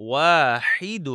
واحد